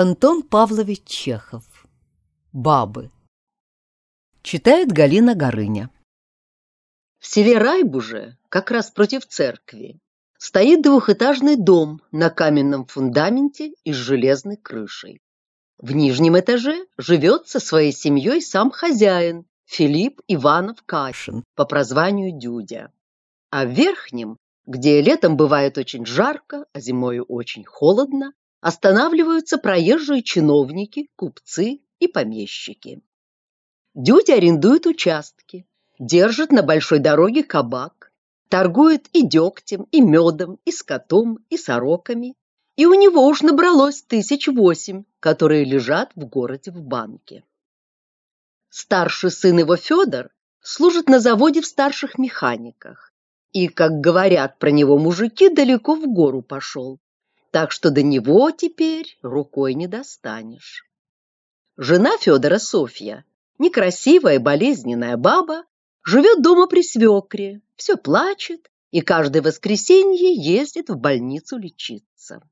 Антон Павлович Чехов. Бабы. Читает Галина Горыня. В селе Райбуже, как раз против церкви, стоит двухэтажный дом на каменном фундаменте и с железной крышей. В нижнем этаже живет со своей семьей сам хозяин Филипп Иванов Кашин по прозванию Дюдя. А в верхнем, где летом бывает очень жарко, а зимою очень холодно, останавливаются проезжие чиновники, купцы и помещики. Дюдя арендует участки, держит на большой дороге кабак, торгует и дегтем, и медом, и скотом, и сороками, и у него уж набралось тысяч восемь, которые лежат в городе в банке. Старший сын его Федор служит на заводе в старших механиках, и, как говорят про него мужики, далеко в гору пошел, так что до него теперь рукой не достанешь. Жена Федора Софья, некрасивая болезненная баба, живет дома при свекре, все плачет и каждое воскресенье ездит в больницу лечиться.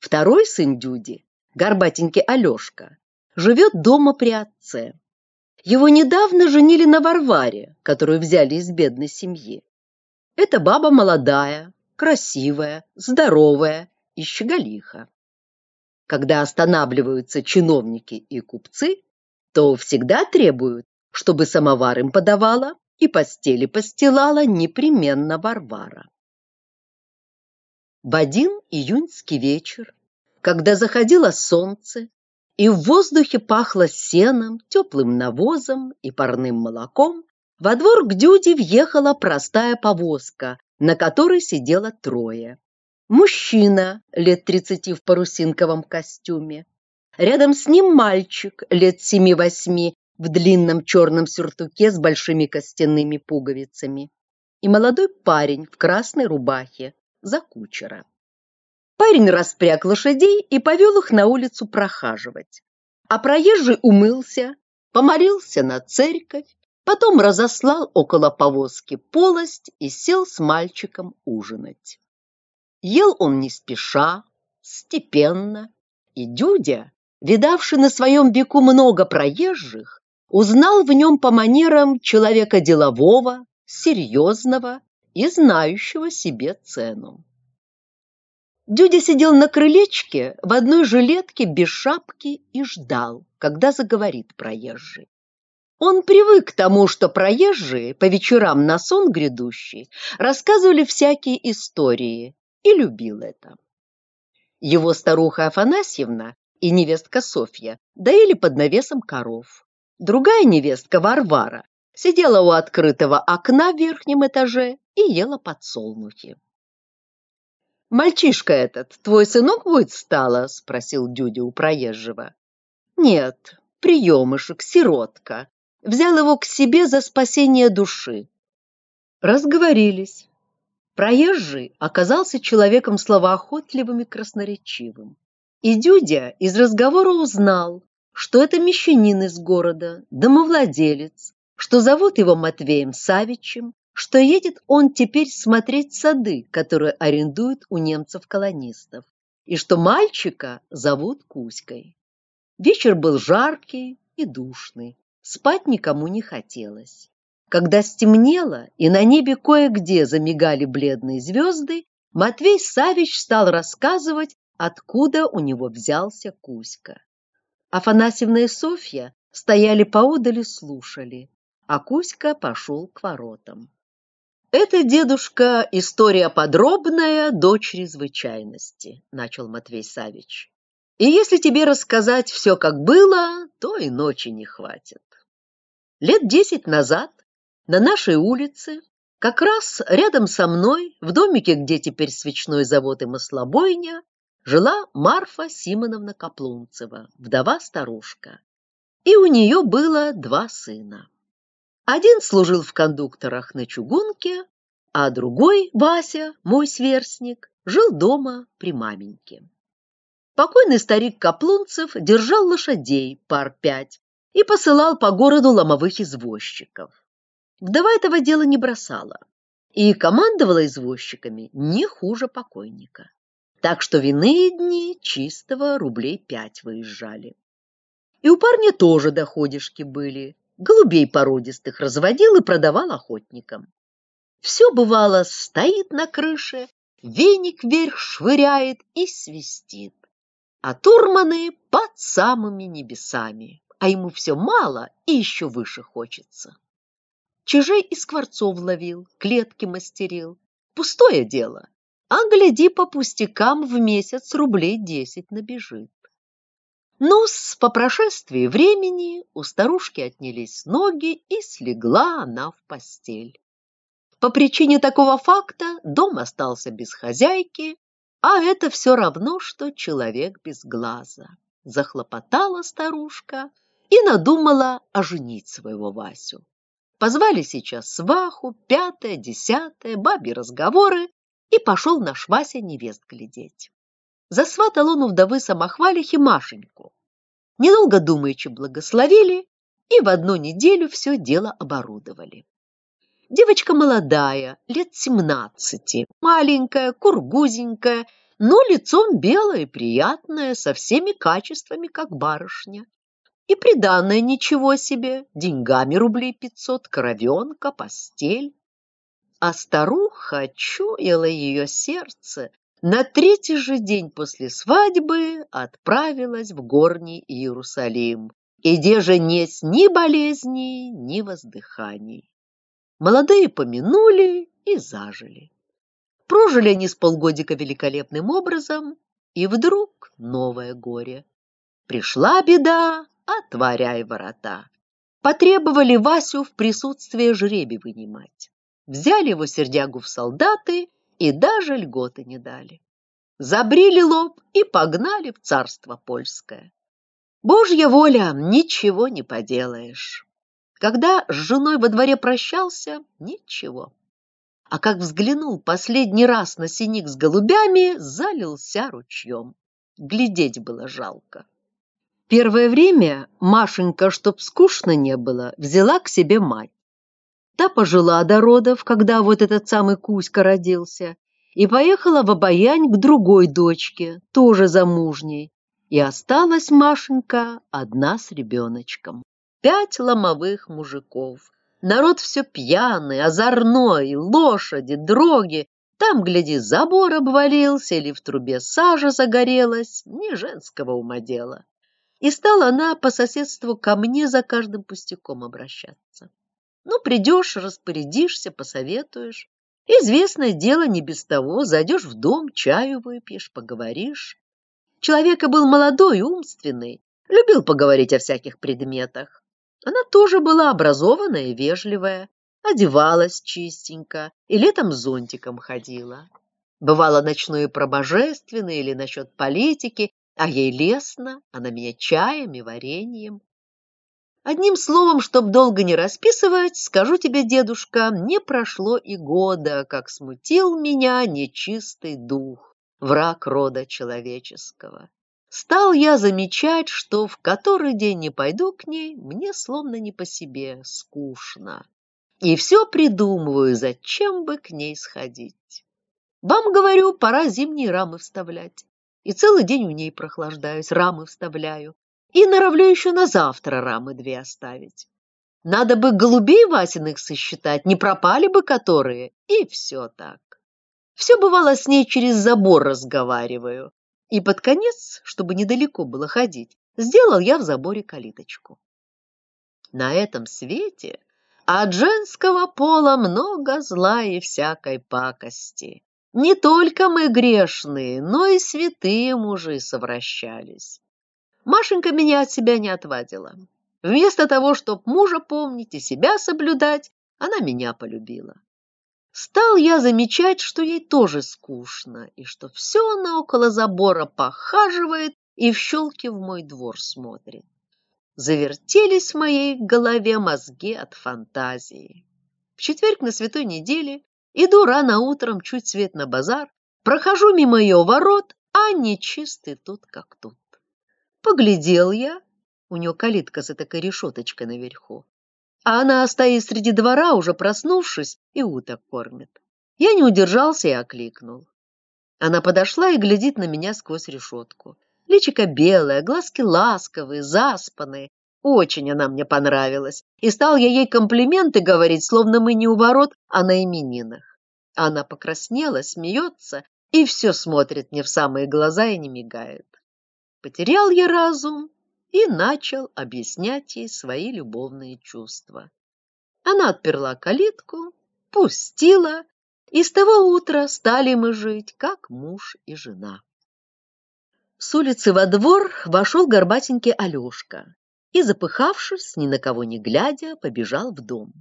Второй сын Дюди, горбатенький Алешка, живет дома при отце. Его недавно женили на Варваре, которую взяли из бедной семьи. Эта баба молодая, красивая, здоровая и щеголиха. Когда останавливаются чиновники и купцы, то всегда требуют, чтобы самовар им подавала и постели постилала непременно Варвара. В один июньский вечер, когда заходило солнце, и в воздухе пахло сеном, теплым навозом и парным молоком, во двор к Дюде въехала простая повозка, на которой сидело трое. Мужчина лет тридцати в парусинковом костюме. Рядом с ним мальчик лет семи-восьми в длинном черном сюртуке с большими костяными пуговицами. И молодой парень в красной рубахе за кучера. Парень распряг лошадей и повел их на улицу прохаживать. А проезжий умылся, помолился на церковь Потом разослал около повозки полость и сел с мальчиком ужинать. Ел он не спеша, степенно, и Дюдя, видавший на своем веку много проезжих, узнал в нем по манерам человека делового, серьезного и знающего себе цену. Дюдя сидел на крылечке в одной жилетке без шапки и ждал, когда заговорит проезжий. Он привык к тому, что проезжие по вечерам на сон грядущий рассказывали всякие истории, и любил это. Его старуха Афанасьевна и невестка Софья доили под навесом коров. Другая невестка Варвара сидела у открытого окна в верхнем этаже и ела подсолнухи. «Мальчишка этот, твой сынок будет стало?» — спросил Дюдя у проезжего. «Нет, приемышек, сиротка», взял его к себе за спасение души. Разговорились. Проезжий оказался человеком словоохотливым и красноречивым. И Дюдя из разговора узнал, что это мещанин из города, домовладелец, что зовут его Матвеем Савичем, что едет он теперь смотреть сады, которые арендуют у немцев-колонистов, и что мальчика зовут Кузькой. Вечер был жаркий и душный. Спать никому не хотелось. Когда стемнело и на небе кое-где замигали бледные звезды, Матвей Савич стал рассказывать, откуда у него взялся Кузька. Афанасьевна и Софья стояли поодаль и слушали, а Кузька пошел к воротам. «Это, дедушка, история подробная до чрезвычайности», — начал Матвей Савич. «И если тебе рассказать все, как было, то и ночи не хватит. Лет десять назад на нашей улице, как раз рядом со мной, в домике, где теперь свечной завод и маслобойня, жила Марфа Симоновна Каплунцева, вдова-старушка. И у нее было два сына. Один служил в кондукторах на чугунке, а другой, Вася, мой сверстник, жил дома при маменьке. Покойный старик Каплунцев держал лошадей пар пять и посылал по городу ломовых извозчиков. Вдова этого дела не бросала и командовала извозчиками не хуже покойника. Так что в дни чистого рублей пять выезжали. И у парня тоже доходишки были. Голубей породистых разводил и продавал охотникам. Все бывало, стоит на крыше, веник вверх швыряет и свистит. А турманы под самыми небесами, а ему все мало и еще выше хочется. Чижей и скворцов ловил, клетки мастерил. Пустое дело, а гляди по пустякам в месяц рублей десять набежит. Ну, с по прошествии времени у старушки отнялись ноги, и слегла она в постель. По причине такого факта дом остался без хозяйки, а это все равно, что человек без глаза. Захлопотала старушка и надумала оженить своего Васю. Позвали сейчас сваху, пятое, десятое, бабе разговоры, и пошел наш Вася невест глядеть. Засватал он у вдовы самохвалихи Машеньку. Недолго думаючи благословили, и в одну неделю все дело оборудовали. Девочка молодая, лет семнадцати, маленькая, кургузенькая, но лицом белое приятное, со всеми качествами, как барышня. И приданное ничего себе, деньгами рублей пятьсот, коровенка, постель. А старуха чуяла ее сердце, на третий же день после свадьбы отправилась в горний Иерусалим, где же нет ни болезней, ни воздыханий. Молодые помянули и зажили. Прожили они с полгодика великолепным образом, и вдруг новое горе. Пришла беда, отворяй ворота. Потребовали Васю в присутствии жребий вынимать. Взяли его сердягу в солдаты и даже льготы не дали. Забрили лоб и погнали в царство польское. Божья воля, ничего не поделаешь. Когда с женой во дворе прощался, ничего. А как взглянул последний раз на синик с голубями, залился ручьем. Глядеть было жалко. Первое время Машенька, чтоб скучно не было, взяла к себе мать. Та пожила до родов, когда вот этот самый Кузька родился, и поехала в Обаянь к другой дочке, тоже замужней, и осталась Машенька одна с ребеночком. Пять ломовых мужиков. Народ все пьяный, озорной, лошади, дроги. Там, гляди, забор обвалился или в трубе сажа загорелась, не женского ума дело и стала она по соседству ко мне за каждым пустяком обращаться. Ну, придешь, распорядишься, посоветуешь. Известное дело не без того, зайдешь в дом, чаю выпьешь, поговоришь. Человека был молодой, умственный, любил поговорить о всяких предметах. Она тоже была образованная и вежливая, одевалась чистенько и летом зонтиком ходила. Бывало ночное про божественное или насчет политики, а ей лестно, она меня чаем и вареньем. Одним словом, чтоб долго не расписывать, скажу тебе, дедушка, не прошло и года, как смутил меня нечистый дух, враг рода человеческого. Стал я замечать, что в который день не пойду к ней, мне словно не по себе, скучно. И все придумываю, зачем бы к ней сходить. Вам, говорю, пора зимние рамы вставлять и целый день у ней прохлаждаюсь, рамы вставляю. И норовлю еще на завтра рамы две оставить. Надо бы голубей Васиных сосчитать, не пропали бы которые, и все так. Все бывало с ней через забор разговариваю. И под конец, чтобы недалеко было ходить, сделал я в заборе калиточку. На этом свете от женского пола много зла и всякой пакости. Не только мы грешные, но и святые мужи совращались. Машенька меня от себя не отвадила. Вместо того, чтобы мужа помнить и себя соблюдать, она меня полюбила. Стал я замечать, что ей тоже скучно, и что все она около забора похаживает и в щелки в мой двор смотрит. Завертелись в моей голове мозги от фантазии. В четверг на святой неделе Иду рано утром, чуть свет на базар, прохожу мимо ее ворот, а нечистый тут как тут. Поглядел я, у нее калитка за такой решеточкой наверху, а она стоит среди двора, уже проснувшись, и уток кормит. Я не удержался и окликнул. Она подошла и глядит на меня сквозь решетку. Личико белое, глазки ласковые, заспанные. Очень она мне понравилась. И стал я ей комплименты говорить, словно мы не у ворот, а на именинах. Она покраснела, смеется и все смотрит мне в самые глаза и не мигает. Потерял я разум и начал объяснять ей свои любовные чувства. Она отперла калитку, пустила, и с того утра стали мы жить, как муж и жена. С улицы во двор вошел горбатенький Алешка и, запыхавшись, ни на кого не глядя, побежал в дом.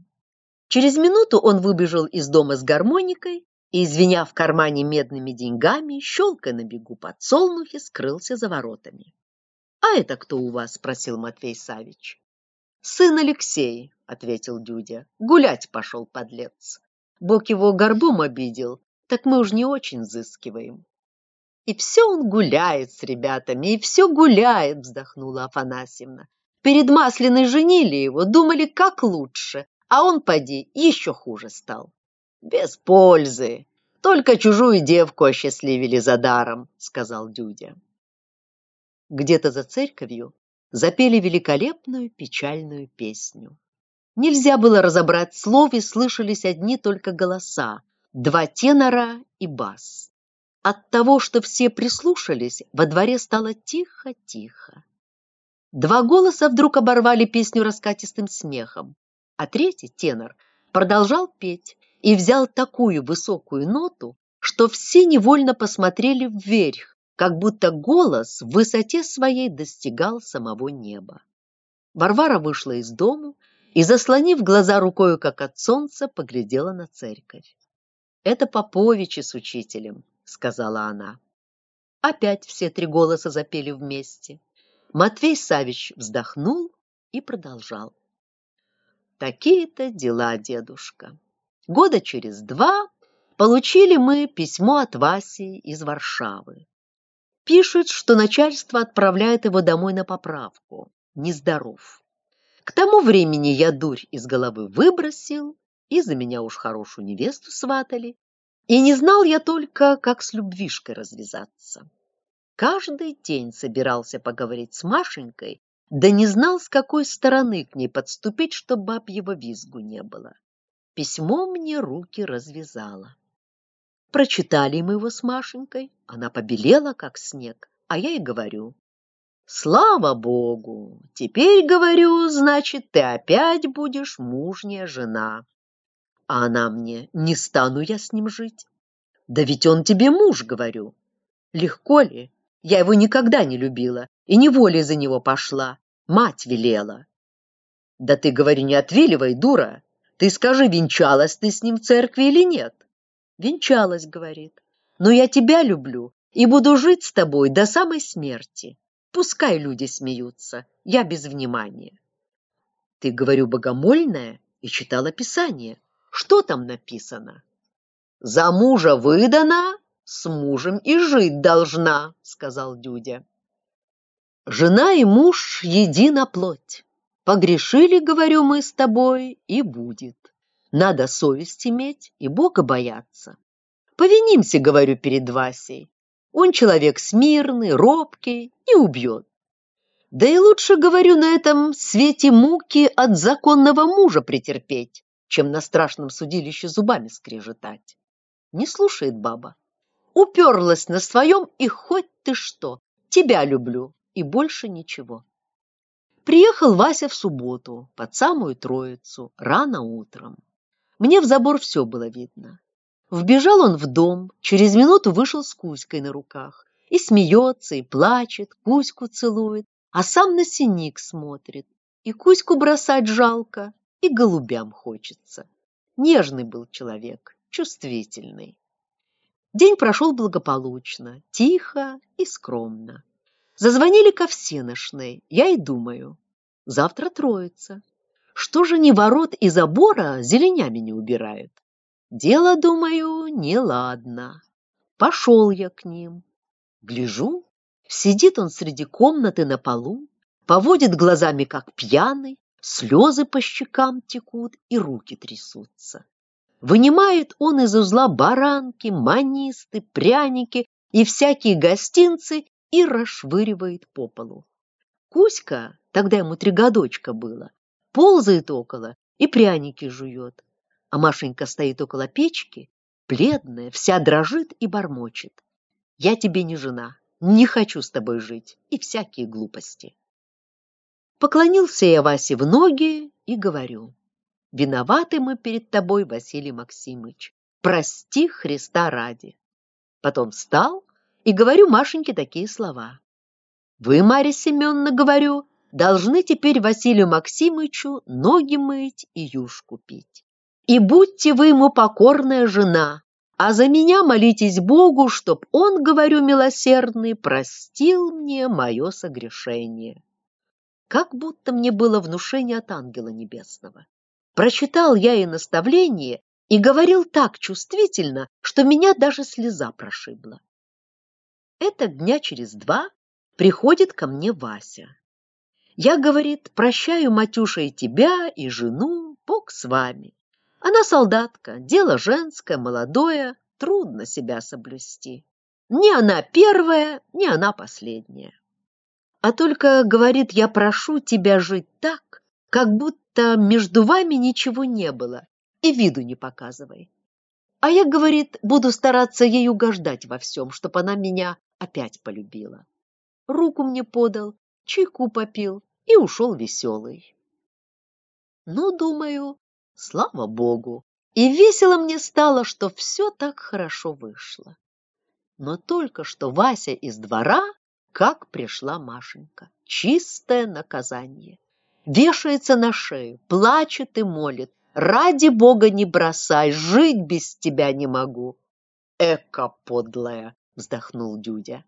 Через минуту он выбежал из дома с гармоникой и, извиня в кармане медными деньгами, щелкая на бегу подсолнухи, скрылся за воротами. — А это кто у вас? — спросил Матвей Савич. — Сын Алексей, — ответил Дюдя. — Гулять пошел, подлец. Бог его горбом обидел, так мы уж не очень взыскиваем. — И все он гуляет с ребятами, и все гуляет, — вздохнула Афанасьевна. Перед Масляной женили его, думали, как лучше, а он, поди, еще хуже стал. Без пользы. Только чужую девку осчастливили за даром, сказал Дюдя. Где-то за церковью запели великолепную печальную песню. Нельзя было разобрать слов, и слышались одни только голоса, два тенора и бас. От того, что все прислушались, во дворе стало тихо-тихо. Два голоса вдруг оборвали песню раскатистым смехом, а третий, тенор, продолжал петь, и взял такую высокую ноту, что все невольно посмотрели вверх, как будто голос в высоте своей достигал самого неба. Варвара вышла из дому и, заслонив глаза рукою, как от солнца, поглядела на церковь. «Это Поповичи с учителем», — сказала она. Опять все три голоса запели вместе. Матвей Савич вздохнул и продолжал. «Такие-то дела, дедушка. Года через два получили мы письмо от Васи из Варшавы. Пишет, что начальство отправляет его домой на поправку. Нездоров. К тому времени я дурь из головы выбросил, и за меня уж хорошую невесту сватали. И не знал я только, как с любвишкой развязаться. Каждый день собирался поговорить с Машенькой, да не знал, с какой стороны к ней подступить, чтобы бабьего визгу не было. Письмо мне руки развязала. Прочитали мы его с Машенькой, она побелела, как снег, а я ей говорю. Слава Богу! Теперь, говорю, значит, ты опять будешь мужняя жена. А она мне, не стану я с ним жить. Да ведь он тебе муж, говорю. Легко ли? Я его никогда не любила и неволей за него пошла. Мать велела. Да ты, говорю, не отвиливай, дура. Ты скажи, венчалась ты с ним в церкви или нет? Венчалась, говорит. Но я тебя люблю и буду жить с тобой до самой смерти. Пускай люди смеются, я без внимания. Ты, говорю, богомольная и читала Писание. Что там написано? За мужа выдана, с мужем и жить должна, сказал Дюдя. Жена и муж едина плоть. Погрешили, говорю мы с тобой, и будет. Надо совесть иметь и Бога бояться. Повинимся, говорю, перед Васей. Он человек смирный, робкий, и убьет. Да и лучше, говорю, на этом свете муки от законного мужа претерпеть, чем на страшном судилище зубами скрежетать. Не слушает баба. Уперлась на своем, и хоть ты что, тебя люблю, и больше ничего. Приехал Вася в субботу, под самую Троицу, рано утром. Мне в забор все было видно. Вбежал он в дом, через минуту вышел с Кузькой на руках. И смеется, и плачет, Кузьку целует, а сам на синик смотрит. И Кузьку бросать жалко, и голубям хочется. Нежный был человек, чувствительный. День прошел благополучно, тихо и скромно. Зазвонили ко всеношной, я и думаю. Завтра троица. Что же ни ворот и забора зеленями не убирают? Дело, думаю, неладно. Пошел я к ним. Гляжу, сидит он среди комнаты на полу, поводит глазами, как пьяный, слезы по щекам текут и руки трясутся. Вынимает он из узла баранки, манисты, пряники и всякие гостинцы и расшвыривает по полу. Кузька, тогда ему три годочка было, ползает около и пряники жует, а Машенька стоит около печки, бледная, вся дрожит и бормочет. «Я тебе не жена, не хочу с тобой жить» и всякие глупости. Поклонился я Васе в ноги и говорю, «Виноваты мы перед тобой, Василий Максимыч, прости Христа ради». Потом встал и говорю Машеньке такие слова. «Вы, Марья Семеновна, говорю, должны теперь Василию Максимычу ноги мыть и юшку пить. И будьте вы ему покорная жена, а за меня молитесь Богу, чтоб он, говорю, милосердный, простил мне мое согрешение. Как будто мне было внушение от ангела небесного. Прочитал я и наставление и говорил так чувствительно, что меня даже слеза прошибла. Это дня через два приходит ко мне Вася. Я, говорит, прощаю, Матюша, и тебя, и жену, Бог с вами. Она солдатка, дело женское, молодое, трудно себя соблюсти. Не она первая, не она последняя. А только, говорит, я прошу тебя жить так, как будто между вами ничего не было, и виду не показывай. А я, говорит, буду стараться ей угождать во всем, чтоб она меня опять полюбила. Руку мне подал, чайку попил и ушел веселый. Ну, думаю, слава богу, и весело мне стало, что все так хорошо вышло. Но только что Вася из двора, как пришла Машенька. Чистое наказание. Вешается на шею, плачет и молит. Ради бога не бросай, жить без тебя не могу. Эка подлая, вздохнул Дюдя.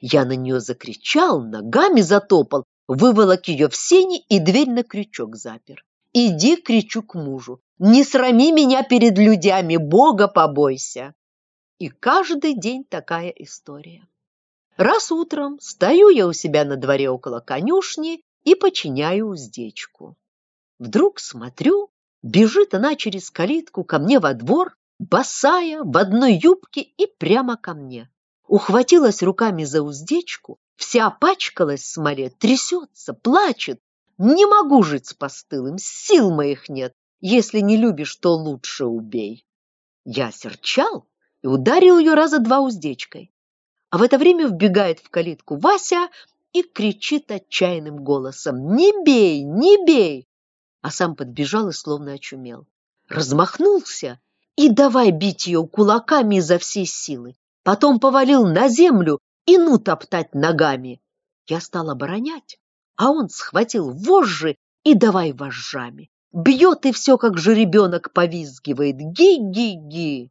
Я на нее закричал, ногами затопал, выволок ее в сени и дверь на крючок запер. Иди, кричу к мужу, не срами меня перед людьми, Бога побойся. И каждый день такая история. Раз утром стою я у себя на дворе около конюшни и починяю уздечку. Вдруг смотрю, бежит она через калитку ко мне во двор, босая, в одной юбке и прямо ко мне. Ухватилась руками за уздечку, вся опачкалась в смоле, трясется, плачет. Не могу жить с постылым, сил моих нет. Если не любишь, то лучше убей. Я серчал и ударил ее раза два уздечкой. А в это время вбегает в калитку Вася и кричит отчаянным голосом «Не бей, не бей!» А сам подбежал и словно очумел. Размахнулся и давай бить ее кулаками изо всей силы. Потом повалил на землю и ну топтать ногами. Я стал оборонять, а он схватил вожжи и давай вожжами. Бьет и все, как жеребенок повизгивает. Ги-ги-ги!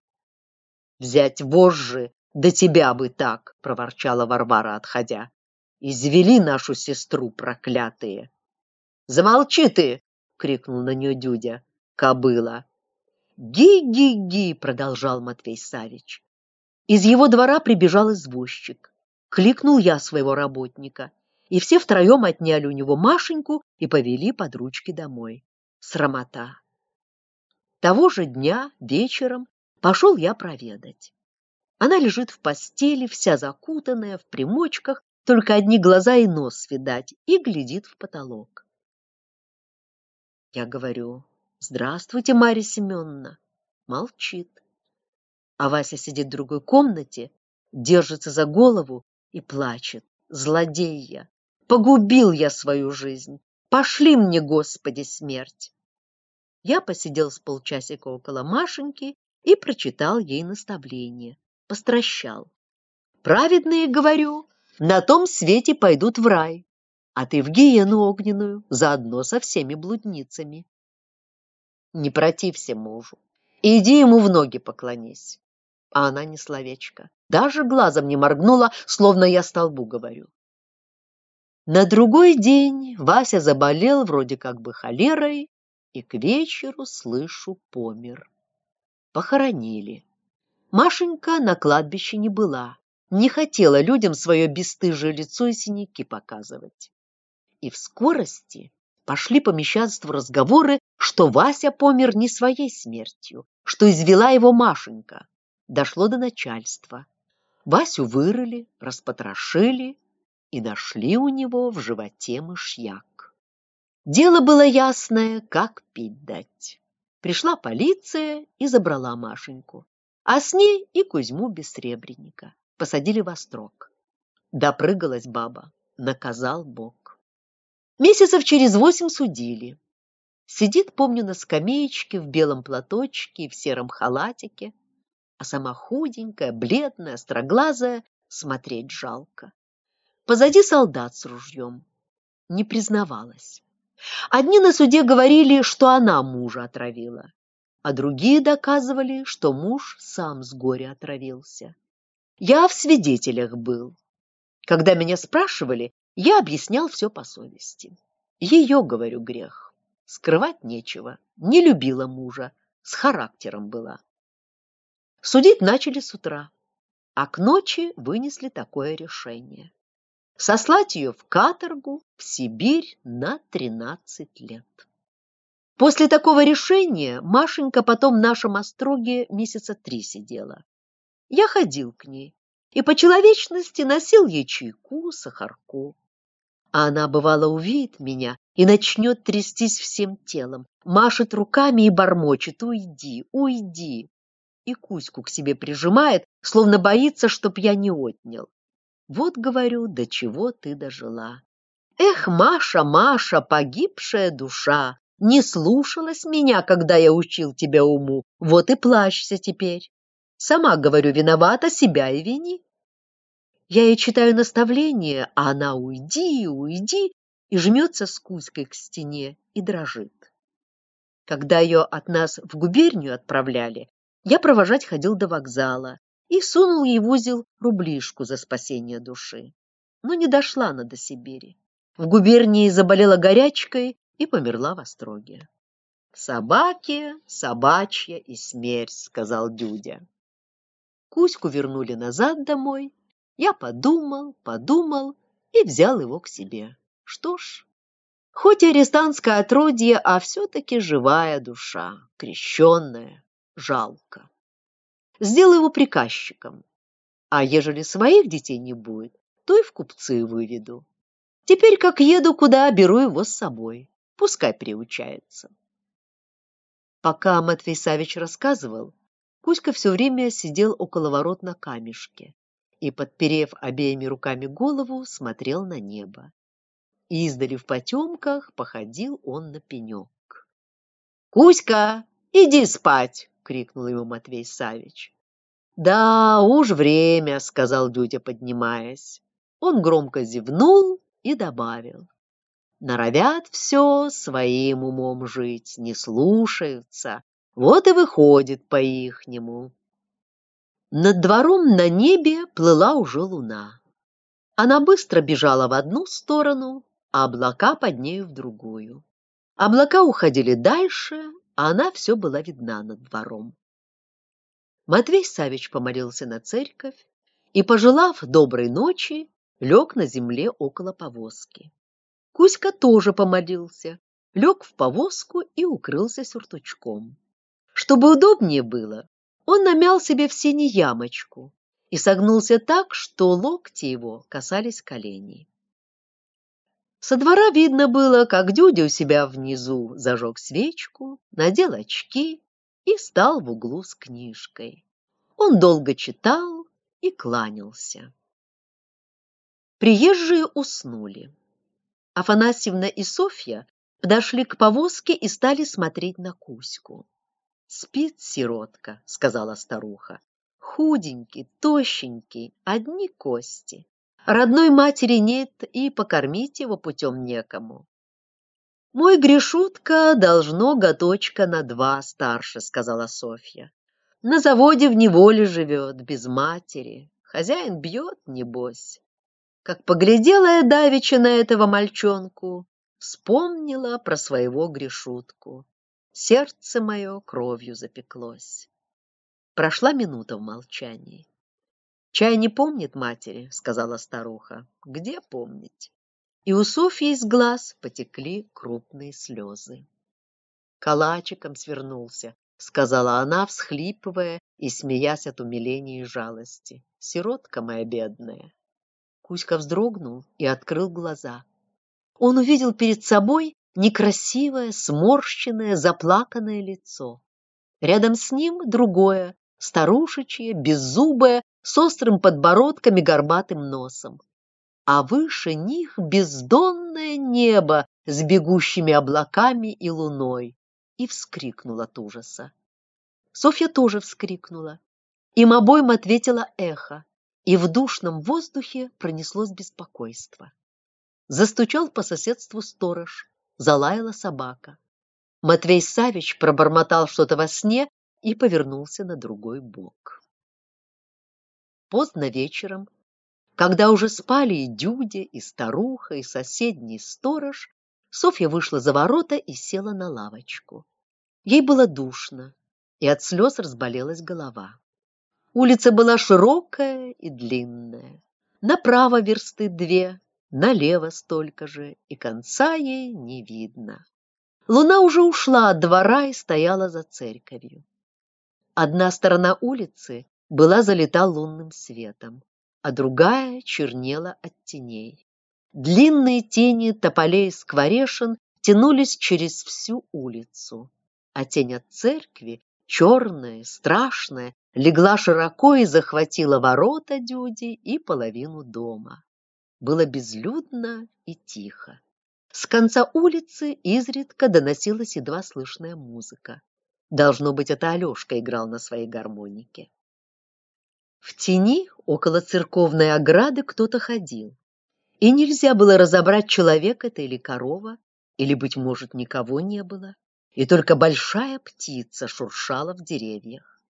Взять вожжи, да тебя бы так, проворчала Варвара, отходя. Извели нашу сестру проклятые. Замолчи ты! крикнул на нее Дюдя. Кобыла. Ги-ги-ги, продолжал Матвей Савич. Из его двора прибежал извозчик. Кликнул я своего работника, и все втроем отняли у него Машеньку и повели под ручки домой. Срамота. Того же дня вечером пошел я проведать. Она лежит в постели, вся закутанная, в примочках, только одни глаза и нос видать, и глядит в потолок. Я говорю, «Здравствуйте, Марья Семеновна!» Молчит. А Вася сидит в другой комнате, держится за голову и плачет. Злодей я! Погубил я свою жизнь! Пошли мне, Господи, смерть! Я посидел с полчасика около Машеньки и прочитал ей наставление. Постращал. Праведные, говорю, на том свете пойдут в рай, а ты в гиену огненную, заодно со всеми блудницами. Не протився мужу, иди ему в ноги поклонись а она не словечко. Даже глазом не моргнула, словно я столбу говорю. На другой день Вася заболел вроде как бы холерой, и к вечеру, слышу, помер. Похоронили. Машенька на кладбище не была, не хотела людям свое бесстыжее лицо и синяки показывать. И в скорости Пошли по мещанству разговоры, что Вася помер не своей смертью, что извела его Машенька. Дошло до начальства. Васю вырыли, распотрошили и нашли у него в животе мышьяк. Дело было ясное, как пить дать. Пришла полиция и забрала Машеньку, а с ней и Кузьму Бессребренника. Посадили во строк. Допрыгалась баба, наказал Бог. Месяцев через восемь судили. Сидит, помню, на скамеечке в белом платочке и в сером халатике, а сама худенькая, бледная, остроглазая, смотреть жалко. Позади солдат с ружьем. Не признавалась. Одни на суде говорили, что она мужа отравила, а другие доказывали, что муж сам с горя отравился. Я в свидетелях был. Когда меня спрашивали, я объяснял все по совести. Ее, говорю, грех. Скрывать нечего. Не любила мужа, с характером была. Судить начали с утра, а к ночи вынесли такое решение. Сослать ее в каторгу, в Сибирь на 13 лет. После такого решения Машенька потом в нашем остроге месяца три сидела. Я ходил к ней и по человечности носил ей чайку, сахарку. А она, бывало, увидит меня и начнет трястись всем телом, машет руками и бормочет «Уйди, уйди!» и Кузьку к себе прижимает, словно боится, чтоб я не отнял. Вот, говорю, до чего ты дожила. Эх, Маша, Маша, погибшая душа, не слушалась меня, когда я учил тебя уму, вот и плачься теперь. Сама, говорю, виновата, себя и вини. Я ей читаю наставление, а она уйди, уйди, и жмется с Кузькой к стене и дрожит. Когда ее от нас в губернию отправляли, я провожать ходил до вокзала и сунул ей в узел рублишку за спасение души. Но не дошла она до Сибири. В губернии заболела горячкой и померла в Остроге. «Собаки, собачья и смерть», — сказал Дюдя. Кузьку вернули назад домой. Я подумал, подумал и взял его к себе. Что ж, хоть и арестантское отродье, а все-таки живая душа, крещенная жалко. Сделай его приказчиком, а ежели своих детей не будет, то и в купцы выведу. Теперь, как еду куда, беру его с собой, пускай приучается. Пока Матвей Савич рассказывал, Кузька все время сидел около ворот на камешке и, подперев обеими руками голову, смотрел на небо. Издали в потемках походил он на пенек. «Кузька, иди спать!» крикнул ему Матвей Савич. Да, уж время, сказал Дюдя, поднимаясь. Он громко зевнул и добавил: Норовят все своим умом жить, не слушаются. Вот и выходит по-ихнему. Над двором на небе плыла уже луна. Она быстро бежала в одну сторону, а облака под нею в другую. Облака уходили дальше, а она все была видна над двором. Матвей Савич помолился на церковь и, пожелав доброй ночи, лег на земле около повозки. Кузька тоже помолился, лег в повозку и укрылся сюртучком. Чтобы удобнее было, он намял себе в сине ямочку и согнулся так, что локти его касались коленей. Со двора видно было, как Дюдя у себя внизу зажег свечку, надел очки и стал в углу с книжкой. Он долго читал и кланялся. Приезжие уснули. Афанасьевна и Софья подошли к повозке и стали смотреть на Кузьку. «Спит сиротка», — сказала старуха. «Худенький, тощенький, одни кости. Родной матери нет, и покормить его путем некому. Мой Гришутка должно годочка на два старше, сказала Софья. На заводе в неволе живет, без матери. Хозяин бьет, небось. Как поглядела я давеча на этого мальчонку, вспомнила про своего Гришутку. Сердце мое кровью запеклось. Прошла минута в молчании. Чай не помнит матери, сказала старуха. Где помнить? и у Софьи из глаз потекли крупные слезы. Калачиком свернулся, сказала она, всхлипывая и смеясь от умиления и жалости. Сиротка моя бедная. Кузька вздрогнул и открыл глаза. Он увидел перед собой некрасивое, сморщенное, заплаканное лицо. Рядом с ним другое, старушечье, беззубое, с острым подбородком и горбатым носом. А выше них бездонное небо с бегущими облаками и луной. И вскрикнул от ужаса. Софья тоже вскрикнула. Им обоим ответила эхо, и в душном воздухе пронеслось беспокойство. Застучал по соседству сторож, залаяла собака. Матвей Савич пробормотал что-то во сне и повернулся на другой бок. Поздно вечером, когда уже спали и Дюдя, и старуха, и соседний сторож, Софья вышла за ворота и села на лавочку. Ей было душно, и от слез разболелась голова. Улица была широкая и длинная. Направо версты две, налево столько же, и конца ей не видно. Луна уже ушла от двора и стояла за церковью. Одна сторона улицы была залита лунным светом, а другая чернела от теней. Длинные тени тополей скворешин тянулись через всю улицу, а тень от церкви, черная, страшная, легла широко и захватила ворота Дюди и половину дома. Было безлюдно и тихо. С конца улицы изредка доносилась едва слышная музыка. Должно быть, это Алешка играл на своей гармонике. В тени около церковной ограды кто-то ходил, и нельзя было разобрать, человек это или корова, или, быть может, никого не было, и только большая птица шуршала в деревьях.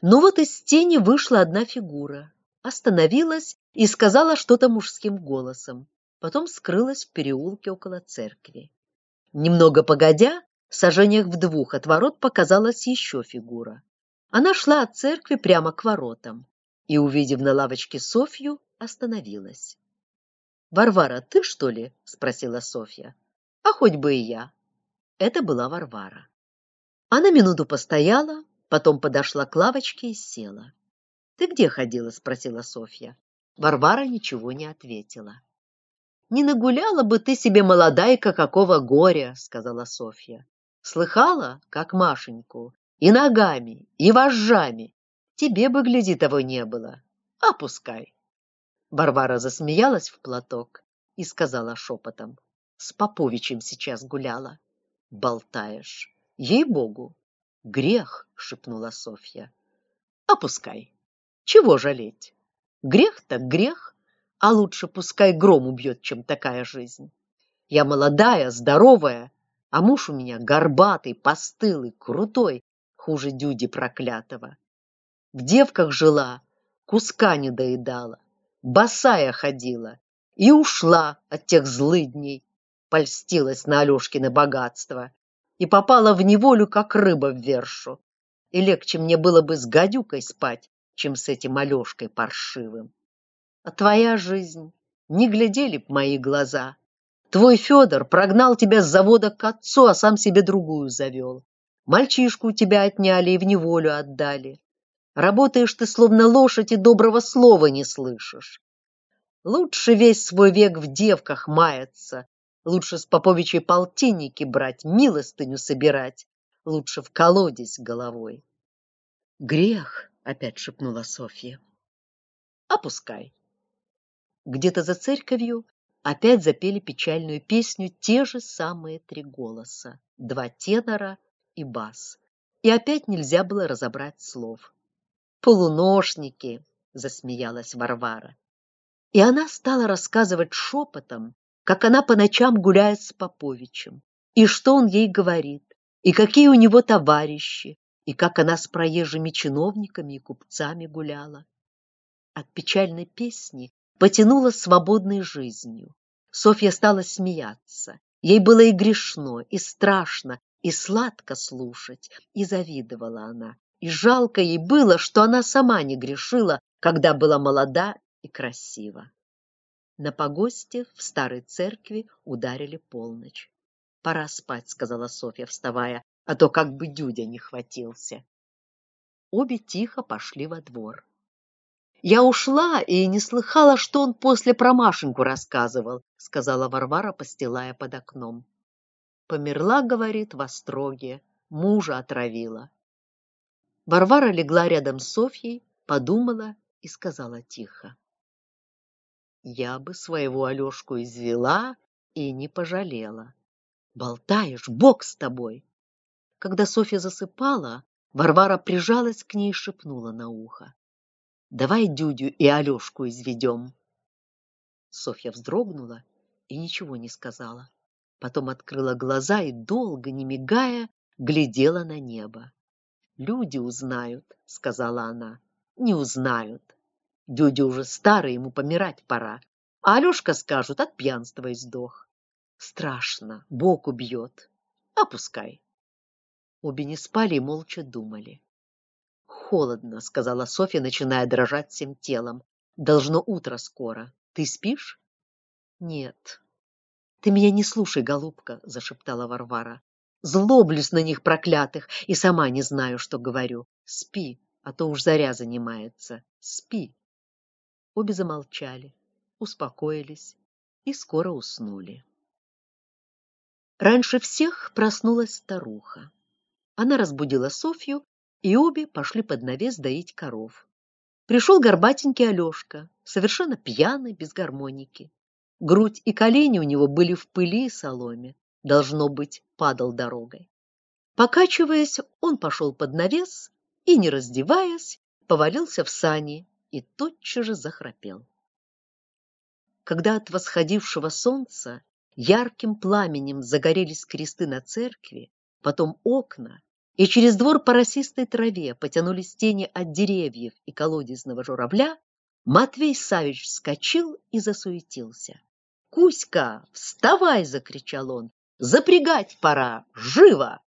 Но вот из тени вышла одна фигура, остановилась и сказала что-то мужским голосом, потом скрылась в переулке около церкви. Немного погодя, в сажениях в двух от ворот показалась еще фигура. Она шла от церкви прямо к воротам и, увидев на лавочке Софью, остановилась. «Варвара, ты, что ли?» — спросила Софья. «А хоть бы и я». Это была Варвара. Она минуту постояла, потом подошла к лавочке и села. «Ты где ходила?» — спросила Софья. Варвара ничего не ответила. «Не нагуляла бы ты себе, молодайка, какого горя!» — сказала Софья. «Слыхала, как Машеньку, и ногами, и вожжами. Тебе бы, гляди, того не было. Опускай!» Варвара засмеялась в платок и сказала шепотом. «С Поповичем сейчас гуляла. Болтаешь. Ей-богу!» «Грех!» — шепнула Софья. «Опускай!» Чего жалеть? Грех так грех, а лучше пускай гром убьет, чем такая жизнь. Я молодая, здоровая, а муж у меня горбатый, постылый, крутой, хуже дюди проклятого. В девках жила, куска не доедала, босая ходила и ушла от тех злыдней, польстилась на Алешкино богатство и попала в неволю, как рыба в вершу. И легче мне было бы с гадюкой спать, чем с этим Алешкой паршивым. А твоя жизнь, не глядели б мои глаза. Твой Федор прогнал тебя с завода к отцу, а сам себе другую завел. Мальчишку у тебя отняли и в неволю отдали. Работаешь ты, словно лошадь, и доброго слова не слышишь. Лучше весь свой век в девках маяться, лучше с поповичей полтинники брать, милостыню собирать, лучше в колодец головой. Грех, опять шепнула Софья. Опускай. Где-то за церковью опять запели печальную песню те же самые три голоса, два тенора и бас. И опять нельзя было разобрать слов. Полуношники, засмеялась Варвара. И она стала рассказывать шепотом, как она по ночам гуляет с Поповичем, и что он ей говорит, и какие у него товарищи, и как она с проезжими чиновниками и купцами гуляла. От печальной песни потянула свободной жизнью. Софья стала смеяться. Ей было и грешно, и страшно, и сладко слушать, и завидовала она. И жалко ей было, что она сама не грешила, когда была молода и красива. На погосте в старой церкви ударили полночь. «Пора спать», — сказала Софья, вставая, «а то как бы Дюдя не хватился». Обе тихо пошли во двор. «Я ушла и не слыхала, что он после про Машеньку рассказывал», — сказала Варвара, постилая под окном. Померла, говорит, в Остроге, мужа отравила. Варвара легла рядом с Софьей, подумала и сказала тихо. Я бы своего Алешку извела и не пожалела. Болтаешь, Бог с тобой. Когда Софья засыпала, Варвара прижалась к ней и шепнула на ухо. Давай Дюдю и Алешку изведем. Софья вздрогнула и ничего не сказала. Потом открыла глаза и, долго не мигая, глядела на небо. «Люди узнают», — сказала она. «Не узнают. Дюдя уже старый, ему помирать пора. А Алешка, скажут, от пьянства и сдох. Страшно, Бог убьет. Опускай». Обе не спали и молча думали. «Холодно», — сказала Софья, начиная дрожать всем телом. «Должно утро скоро. Ты спишь?» «Нет». «Ты меня не слушай, голубка», — зашептала Варвара. «Злоблюсь на них проклятых и сама не знаю, что говорю. Спи, а то уж заря занимается. Спи». Обе замолчали, успокоились и скоро уснули. Раньше всех проснулась старуха. Она разбудила Софью и обе пошли под навес доить коров. Пришел горбатенький Алешка, совершенно пьяный, без гармоники. Грудь и колени у него были в пыли и соломе, должно быть, падал дорогой. Покачиваясь, он пошел под навес и, не раздеваясь, повалился в сани и тотчас же захрапел. Когда от восходившего солнца ярким пламенем загорелись кресты на церкви, потом окна, и через двор по росистой траве потянулись тени от деревьев и колодезного журавля, Матвей Савич вскочил и засуетился. «Кузька, вставай!» — закричал он. «Запрягать пора! Живо!»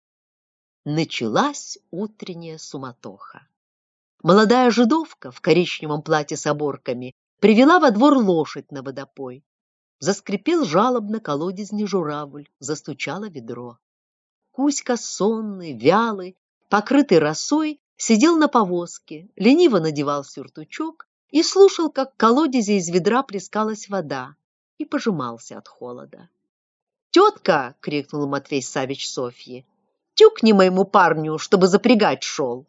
Началась утренняя суматоха. Молодая жидовка в коричневом платье с оборками привела во двор лошадь на водопой. Заскрипел жалобно колодезный журавль, застучало ведро. Кузька сонный, вялый, покрытый росой, сидел на повозке, лениво надевал сюртучок и слушал, как в колодезе из ведра плескалась вода, и пожимался от холода. «Тетка!» — крикнул Матвей Савич Софье. «Тюкни моему парню, чтобы запрягать шел!»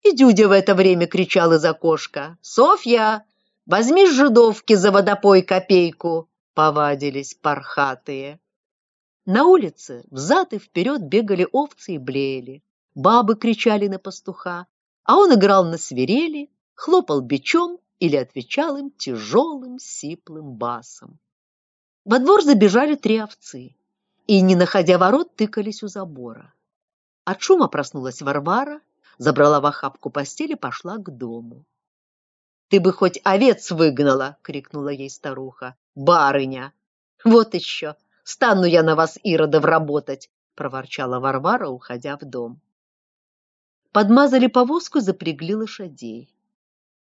И Дюдя в это время кричал из окошка. «Софья, возьми с жидовки за водопой копейку!» Повадились пархатые. На улице взад и вперед бегали овцы и блеяли, бабы кричали на пастуха, а он играл на свирели, хлопал бичом или отвечал им тяжелым сиплым басом. Во двор забежали три овцы и, не находя ворот, тыкались у забора. От шума проснулась Варвара, забрала в охапку постели, пошла к дому. — Ты бы хоть овец выгнала! — крикнула ей старуха. — Барыня! Вот еще! Стану я на вас, иродов, работать, проворчала Варвара, уходя в дом. Подмазали повозку, запрягли лошадей.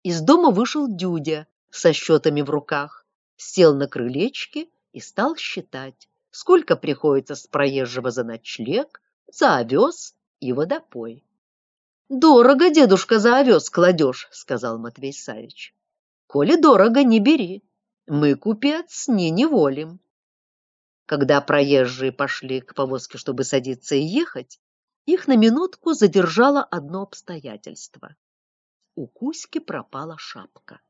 Из дома вышел Дюдя со счетами в руках, сел на крылечке и стал считать, сколько приходится с проезжего за ночлег, за овес и водопой. «Дорого, дедушка, за овес кладешь», — сказал Матвей Савич. «Коли дорого, не бери. Мы, купец, не неволим». Когда проезжие пошли к повозке, чтобы садиться и ехать, их на минутку задержало одно обстоятельство. У Кузьки пропала шапка.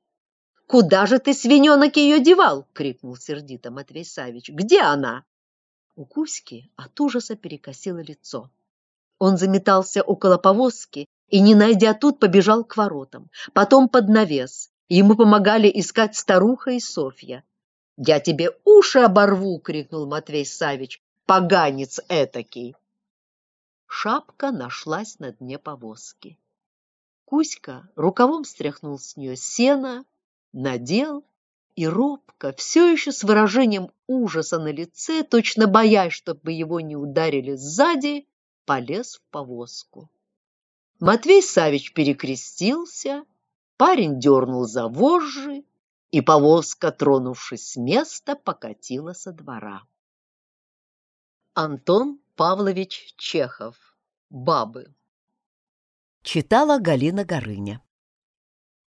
«Куда же ты, свиненок, ее девал?» — крикнул сердито Матвей Савич. «Где она?» У Кузьки от ужаса перекосило лицо. Он заметался около повозки и, не найдя тут, побежал к воротам, потом под навес. Ему помогали искать старуха и Софья. «Я тебе уши оборву!» — крикнул Матвей Савич. «Поганец этакий!» Шапка нашлась на дне повозки. Кузька рукавом стряхнул с нее сено, надел и робко, все еще с выражением ужаса на лице, точно боясь, чтобы его не ударили сзади, полез в повозку. Матвей Савич перекрестился, парень дернул за вожжи, и повозка, тронувшись с места, покатила со двора. Антон Павлович Чехов. Бабы. Читала Галина Горыня.